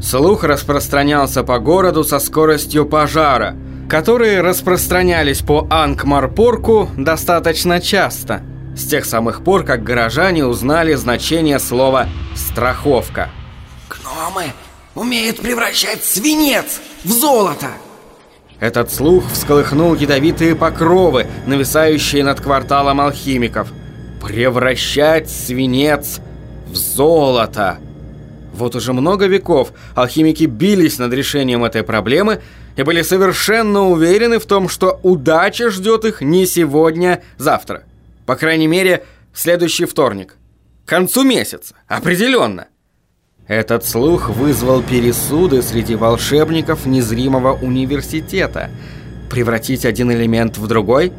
Слух распространялся по городу со скоростью пожара, которые распространялись по Ангмарпорку достаточно часто, с тех самых пор, как горожане узнали значение слова «страховка». «Гномы умеют превращать свинец в золото!» Этот слух всколыхнул ядовитые покровы, нависающие над кварталом алхимиков. «Превращать свинец в золото!» Вот уже много веков алхимики бились над решением этой проблемы и были совершенно уверены в том, что удача ждет их не сегодня, завтра. По крайней мере, в следующий вторник. К концу месяца, определенно. Этот слух вызвал пересуды среди волшебников незримого университета. Превратить один элемент в другой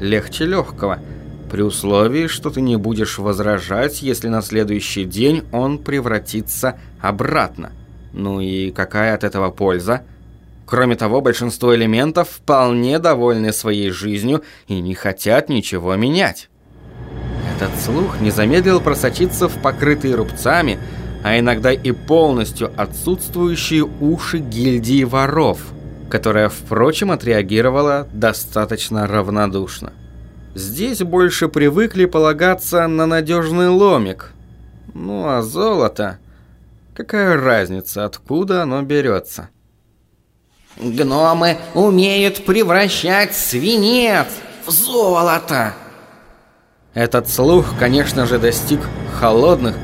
легче легкого – при условии, что ты не будешь возражать, если на следующий день он превратится обратно. Ну и какая от этого польза? Кроме того, большинство элементов вполне довольны своей жизнью и не хотят ничего менять. Этот слух не замедлил просочиться в покрытые рубцами, а иногда и полностью отсутствующие уши гильдии воров, которая, впрочем, отреагировала достаточно равнодушно. Здесь больше привыкли полагаться на надежный ломик. Ну а золото... Какая разница, откуда оно берется? Гномы умеют превращать свинец в золото. Этот слух, конечно же, достиг холодных,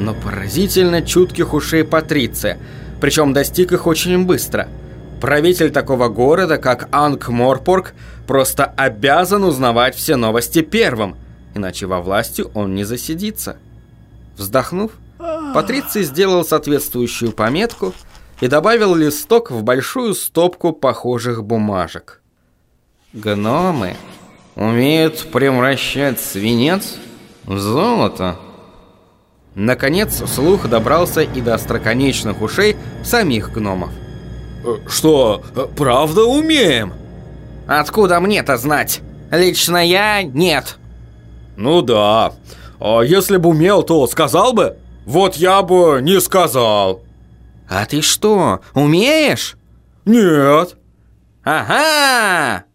но поразительно чутких ушей Патриция, причем достиг их очень быстро – Правитель такого города, как Анг-Морпорг, просто обязан узнавать все новости первым, иначе во власти он не засидится. Вздохнув, Патриций сделал соответствующую пометку и добавил листок в большую стопку похожих бумажек. Гномы умеют превращать свинец в золото. Наконец, слух добрался и до остроконечных ушей самих гномов. Что, правда умеем? Откуда мне-то знать? Лично я нет. Ну да. А если бы умел, то сказал бы? Вот я бы не сказал. А ты что, умеешь? Нет. Ага!